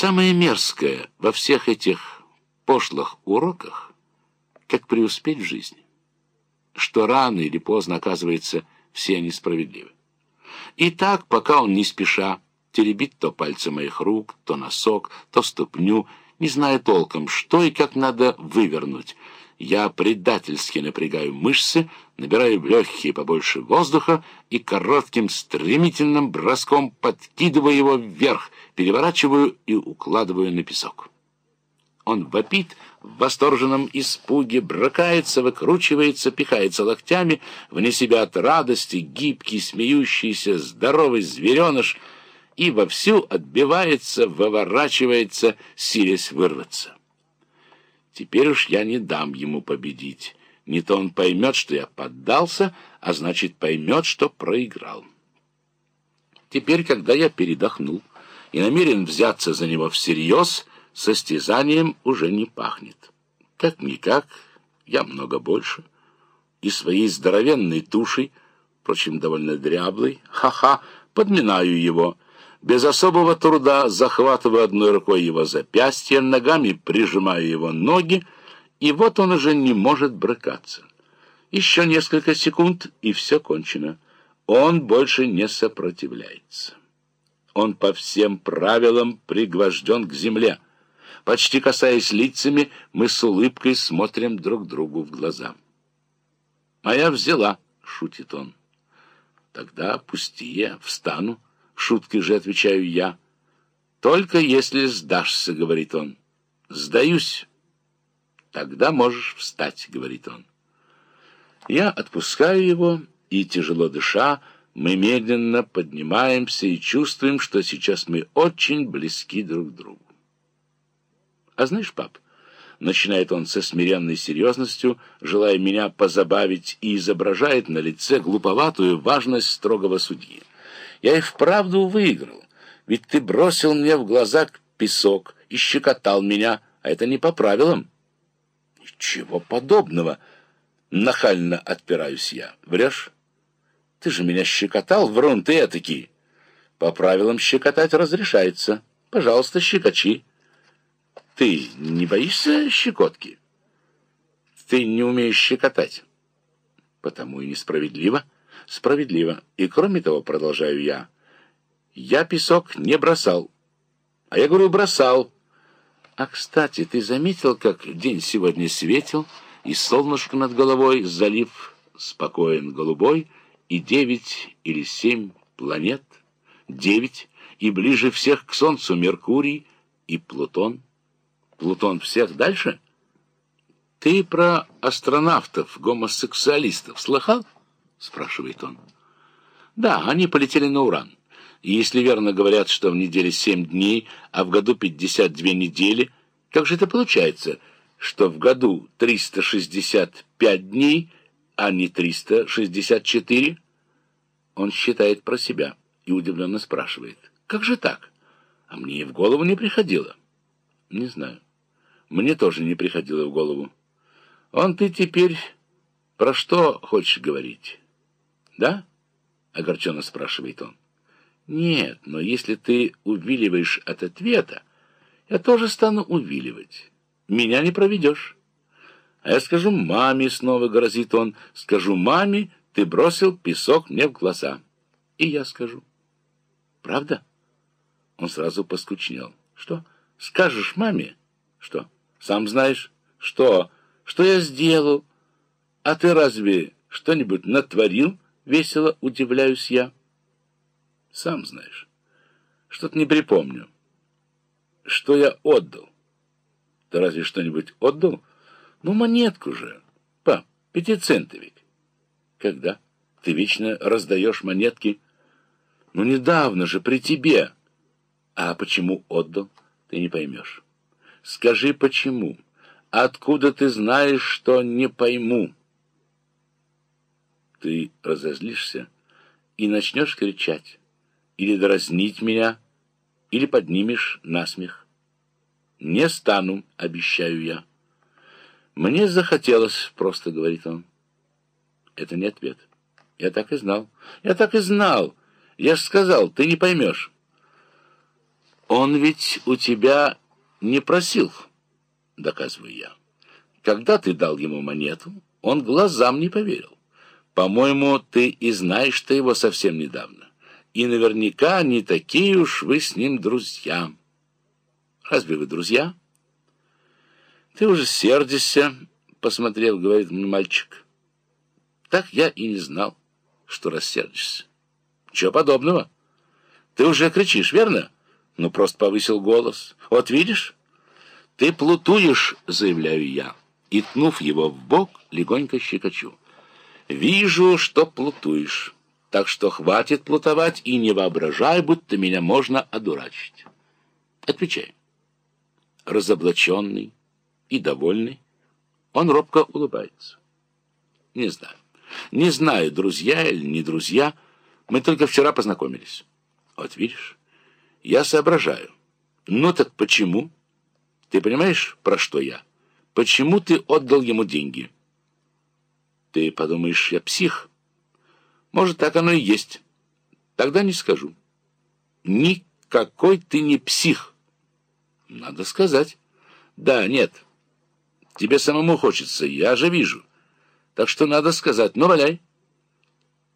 Самое мерзкое во всех этих пошлых уроках, как преуспеть в жизни, что рано или поздно, оказывается, все несправедливы. И так, пока он не спеша теребит то пальцы моих рук, то носок, то ступню, не зная толком, что и как надо вывернуть, я предательски напрягаю мышцы, набираю в легкие побольше воздуха и коротким стремительным броском подкидываю его вверх, переворачиваю и укладываю на песок. Он вопит в восторженном испуге, брыкается, выкручивается, пихается локтями, вне себя от радости, гибкий, смеющийся, здоровый звереныш и вовсю отбивается, выворачивается, силясь вырваться. Теперь уж я не дам ему победить. Не то он поймет, что я поддался, а значит поймет, что проиграл. Теперь, когда я передохнул и намерен взяться за него всерьез, состязанием уже не пахнет. Как-никак, я много больше. И своей здоровенной тушей, впрочем, довольно дряблой, ха-ха, подминаю его — без особого труда захватываю одной рукой его запястье, ногами прижимаю его ноги, и вот он уже не может брыкаться. Еще несколько секунд, и все кончено. Он больше не сопротивляется. Он по всем правилам пригвожден к земле. Почти касаясь лицами, мы с улыбкой смотрим друг другу в глаза. «А я взяла», — шутит он. «Тогда пусти я встану». Шуткой же отвечаю я. «Только если сдашься», — говорит он. «Сдаюсь». «Тогда можешь встать», — говорит он. Я отпускаю его, и, тяжело дыша, мы медленно поднимаемся и чувствуем, что сейчас мы очень близки друг к другу. «А знаешь, пап...» — начинает он со смиренной серьезностью, желая меня позабавить, и изображает на лице глуповатую важность строгого судьи. Я и вправду выиграл, ведь ты бросил мне в глаза песок и щекотал меня, а это не по правилам. Ничего подобного. Нахально отпираюсь я. Врешь? Ты же меня щекотал, врун ты этакий. По правилам щекотать разрешается. Пожалуйста, щекочи. Ты не боишься щекотки? Ты не умеешь щекотать. Потому и несправедливо справедливо. И кроме того, продолжаю я, я песок не бросал. А я говорю, бросал. А, кстати, ты заметил, как день сегодня светил, и солнышко над головой, залив спокоен голубой, и девять или семь планет, девять, и ближе всех к Солнцу Меркурий и Плутон. Плутон всех дальше? Ты про астронавтов, гомосексуалистов слыхал? — спрашивает он. «Да, они полетели на Уран. И если верно говорят, что в неделе семь дней, а в году пятьдесят две недели, как же это получается, что в году триста шестьдесят пять дней, а не триста шестьдесят четыре?» Он считает про себя и удивленно спрашивает. «Как же так? А мне и в голову не приходило». «Не знаю. Мне тоже не приходило в голову. Он ты теперь про что хочешь говорить?» «Да?» — огорченно спрашивает он. «Нет, но если ты увиливаешь от ответа, я тоже стану увиливать. Меня не проведешь». А я скажу маме, снова грозит он, скажу маме, ты бросил песок мне в глаза. И я скажу. Правда? Он сразу поскучнел. Что? Скажешь маме? Что? Сам знаешь? Что? Что я сделал? А ты разве что-нибудь натворил? Весело удивляюсь я. Сам знаешь. Что-то не припомню. Что я отдал? Ты разве что-нибудь отдал? Ну, монетку же. Пап, пятицентовик. Когда? Ты вечно раздаешь монетки. Ну, недавно же, при тебе. А почему отдал? Ты не поймешь. Скажи, почему? Откуда ты знаешь, что не пойму? Ты разозлишься и начнешь кричать, или дразнить меня, или поднимешь насмех. Не стану, обещаю я. Мне захотелось, просто говорит он. Это не ответ. Я так и знал. Я так и знал. Я ж сказал, ты не поймешь. Он ведь у тебя не просил, доказываю я. Когда ты дал ему монету, он глазам не поверил. По-моему, ты и знаешь-то его совсем недавно. И наверняка не такие уж вы с ним друзья. Разве вы друзья? Ты уже сердишься, посмотрел, говорит мне мальчик. Так я и не знал, что рассердишься. Чего подобного? Ты уже кричишь, верно? Ну, просто повысил голос. Вот видишь? Ты плутуешь, заявляю я, и, тнув его в бок, легонько щекочу. Вижу, что плутуешь, так что хватит плутовать и не воображай, будто меня можно одурачить. Отвечай. Разоблаченный и довольный, он робко улыбается. Не знаю. Не знаю, друзья или не друзья, мы только вчера познакомились. Вот видишь, я соображаю. Ну так почему? Ты понимаешь, про что я? Почему ты отдал ему деньги? Ты подумаешь, я псих? Может, так оно и есть. Тогда не скажу. Никакой ты не псих. Надо сказать. Да, нет. Тебе самому хочется, я же вижу. Так что надо сказать, ну, валяй.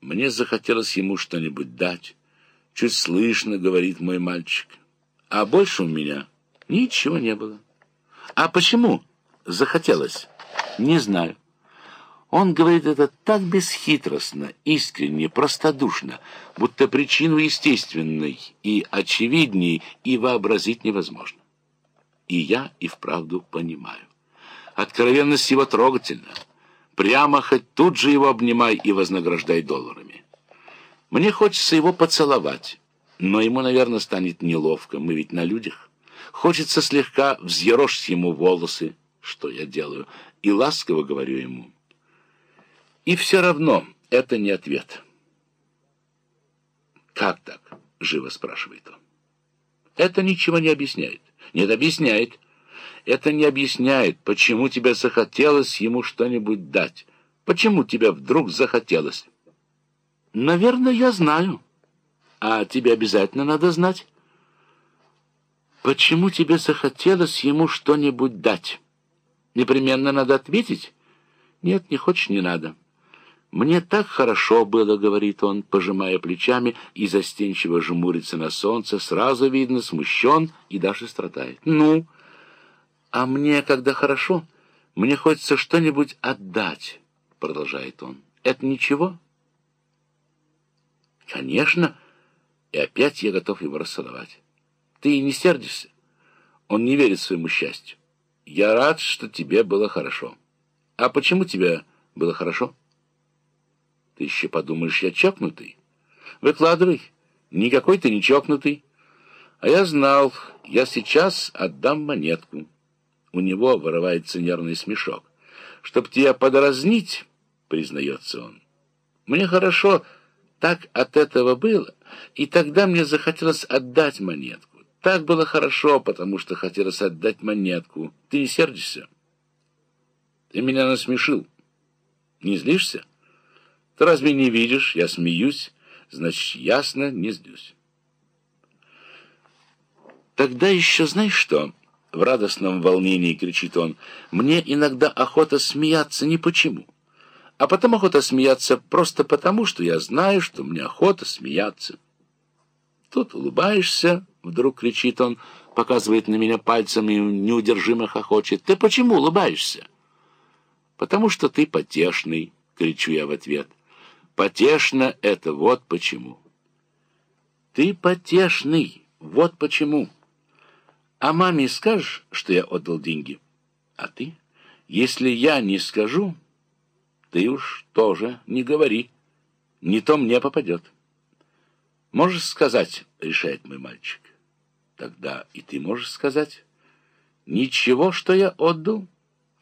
Мне захотелось ему что-нибудь дать. Чуть слышно, говорит мой мальчик. А больше у меня ничего не было. А почему захотелось? Не знаю. Он говорит это так бесхитростно, искренне, простодушно, будто причину естественной и очевидней и вообразить невозможно. И я и вправду понимаю. Откровенность его трогательна. Прямо хоть тут же его обнимай и вознаграждай долларами. Мне хочется его поцеловать, но ему, наверное, станет неловко, мы ведь на людях. Хочется слегка взъерошить ему волосы, что я делаю, и ласково говорю ему. И все равно это не ответ. «Как так?» — живо спрашивает он. «Это ничего не объясняет». «Нет, объясняет». Это не объясняет, почему тебе захотелось ему что-нибудь дать. Почему тебе вдруг захотелось? Наверное, я знаю. А тебе обязательно надо знать. Почему тебе захотелось ему что-нибудь дать? Непременно надо ответить? Нет, не хочешь, не надо. «Мне так хорошо было», — говорит он, пожимая плечами и застенчиво жмурится на солнце, сразу видно, смущен и даже страдает. «Ну?» «А мне, когда хорошо, мне хочется что-нибудь отдать», — продолжает он. «Это ничего?» «Конечно». И опять я готов его расцеловать. «Ты не сердишься?» Он не верит своему счастью. «Я рад, что тебе было хорошо». «А почему тебе было хорошо?» «Ты еще подумаешь, я чокнутый?» «Выкладывай. Никакой ты не чокнутый». «А я знал, я сейчас отдам монетку». У него вырывается нервный смешок. «Чтоб тебя подразнить», — признается он. «Мне хорошо, так от этого было, и тогда мне захотелось отдать монетку. Так было хорошо, потому что хотелось отдать монетку. Ты не сердишься?» «Ты меня насмешил. Не злишься?» «Ты разве не видишь? Я смеюсь, значит, ясно, не злюсь». «Тогда еще знаешь что?» В радостном волнении кричит он. «Мне иногда охота смеяться не почему, а потом охота смеяться просто потому, что я знаю, что мне охота смеяться». Тут улыбаешься, вдруг кричит он, показывает на меня пальцем и неудержимо хохочет. «Ты почему улыбаешься?» «Потому что ты потешный», — кричу я в ответ. «Потешно — это вот почему». «Ты потешный, вот почему». А маме скажешь, что я отдал деньги? А ты? Если я не скажу, ты уж тоже не говори. Не то мне попадет. Можешь сказать, решает мой мальчик. Тогда и ты можешь сказать. Ничего, что я отдал?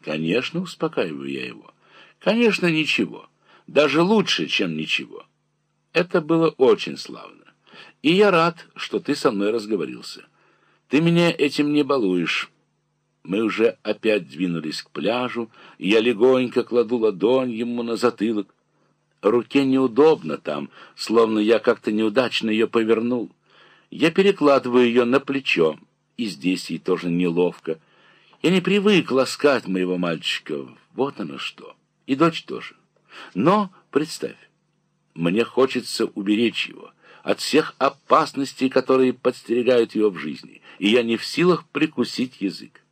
Конечно, успокаиваю я его. Конечно, ничего. Даже лучше, чем ничего. Это было очень славно. И я рад, что ты со мной разговорился. Ты меня этим не балуешь. Мы уже опять двинулись к пляжу, и я легонько кладу ладонь ему на затылок. Руке неудобно там, словно я как-то неудачно ее повернул. Я перекладываю ее на плечо, и здесь ей тоже неловко. Я не привык ласкать моего мальчика, вот оно что. И дочь тоже. Но, представь, мне хочется уберечь его от всех опасностей, которые подстерегают его в жизни, и я не в силах прикусить язык.